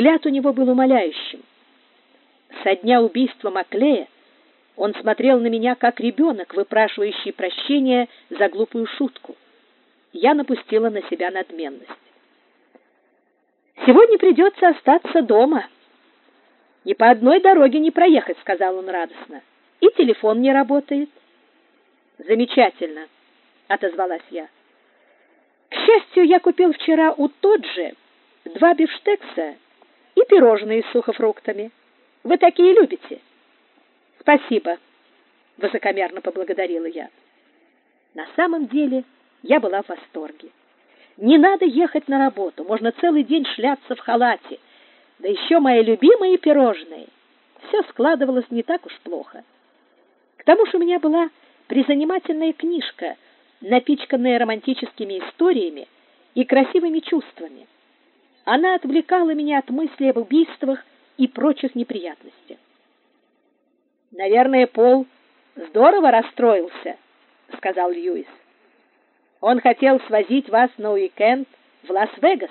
Взгляд у него был умоляющим. Со дня убийства Маклея он смотрел на меня как ребенок, выпрашивающий прощения за глупую шутку. Я напустила на себя надменность. Сегодня придется остаться дома. Ни по одной дороге не проехать, сказал он радостно. И телефон не работает. Замечательно, отозвалась я. К счастью, я купил вчера у тот же два бифштекса и пирожные с сухофруктами. Вы такие любите? Спасибо, высокомерно поблагодарила я. На самом деле, я была в восторге. Не надо ехать на работу, можно целый день шляться в халате. Да еще мои любимые пирожные. Все складывалось не так уж плохо. К тому же у меня была призанимательная книжка — напичканная романтическими историями и красивыми чувствами. Она отвлекала меня от мысли об убийствах и прочих неприятностях. Наверное, Пол здорово расстроился, сказал Льюис. Он хотел свозить вас на уикенд в Лас-Вегас.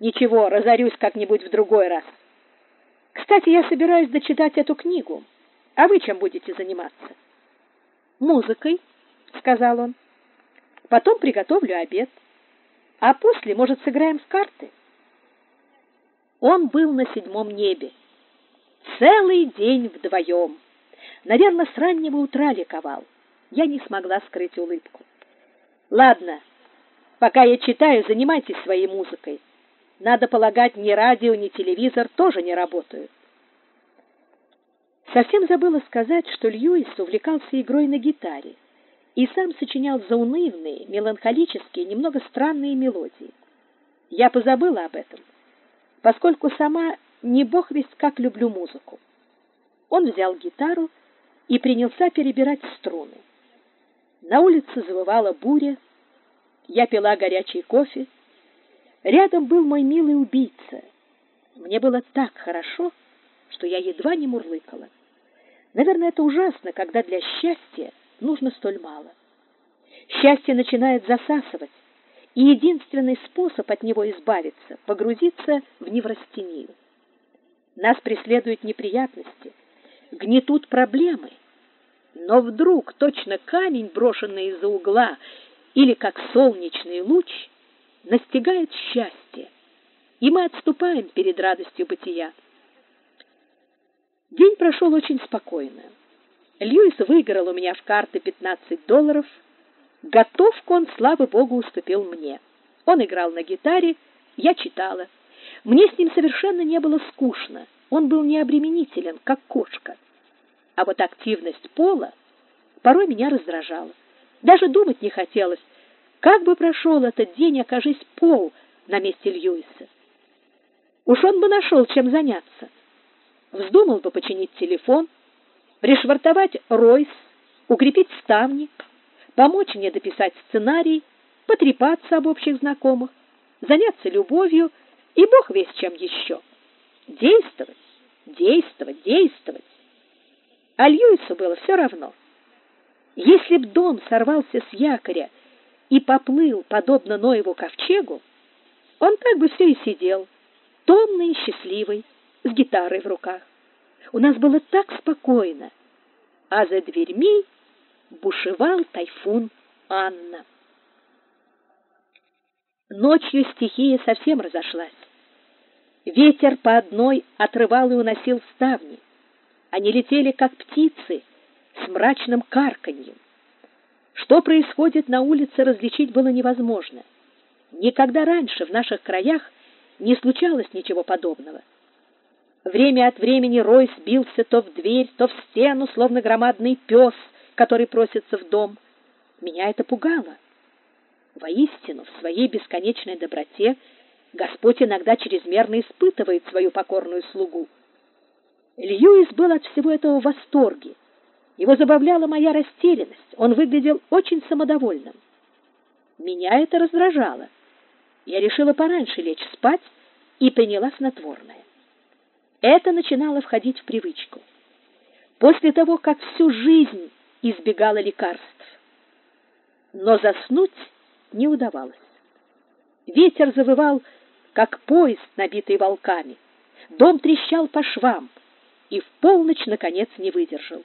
Ничего, разорюсь как-нибудь в другой раз. Кстати, я собираюсь дочитать эту книгу. А вы чем будете заниматься? Музыкой, сказал он. Потом приготовлю обед, а после, может, сыграем в карты. Он был на седьмом небе. Целый день вдвоем. Наверное, с раннего утра ликовал. Я не смогла скрыть улыбку. Ладно, пока я читаю, занимайтесь своей музыкой. Надо полагать, ни радио, ни телевизор тоже не работают. Совсем забыла сказать, что Льюис увлекался игрой на гитаре и сам сочинял заунывные, меланхолические, немного странные мелодии. Я позабыла об этом, поскольку сама не бог весть как люблю музыку. Он взял гитару и принялся перебирать струны. На улице завывала буря, я пила горячий кофе. Рядом был мой милый убийца. Мне было так хорошо, что я едва не мурлыкала. Наверное, это ужасно, когда для счастья нужно столь мало. Счастье начинает засасывать, и единственный способ от него избавиться — погрузиться в неврастению. Нас преследуют неприятности, гнетут проблемы, но вдруг точно камень, брошенный из-за угла, или как солнечный луч, настигает счастье, и мы отступаем перед радостью бытия. День прошел очень спокойно. Льюис выиграл у меня в карты 15 долларов. Готовку он, слава богу, уступил мне. Он играл на гитаре, я читала. Мне с ним совершенно не было скучно. Он был необременителен, как кошка. А вот активность Пола порой меня раздражала. Даже думать не хотелось, как бы прошел этот день, окажись Пол на месте Льюиса. Уж он бы нашел, чем заняться. Вздумал бы починить телефон, пришвартовать Ройс, укрепить ставни, помочь мне дописать сценарий, потрепаться об общих знакомых, заняться любовью и бог весь чем еще. Действовать, действовать, действовать. А Льюису было все равно. Если б дом сорвался с якоря и поплыл, подобно Ноеву ковчегу, он так бы все и сидел, томный и счастливый, с гитарой в руках. У нас было так спокойно, а за дверьми бушевал тайфун Анна. Ночью стихия совсем разошлась. Ветер по одной отрывал и уносил ставни. Они летели, как птицы, с мрачным карканьем. Что происходит на улице, различить было невозможно. Никогда раньше в наших краях не случалось ничего подобного. Время от времени Рой сбился то в дверь, то в стену, словно громадный пес, который просится в дом. Меня это пугало. Воистину, в своей бесконечной доброте Господь иногда чрезмерно испытывает свою покорную слугу. Льюис был от всего этого в восторге. Его забавляла моя растерянность. Он выглядел очень самодовольным. Меня это раздражало. Я решила пораньше лечь спать и приняла снотворное. Это начинало входить в привычку. После того, как всю жизнь избегала лекарств. Но заснуть не удавалось. Ветер завывал как поезд, набитый волками. Дом трещал по швам и в полночь наконец не выдержал.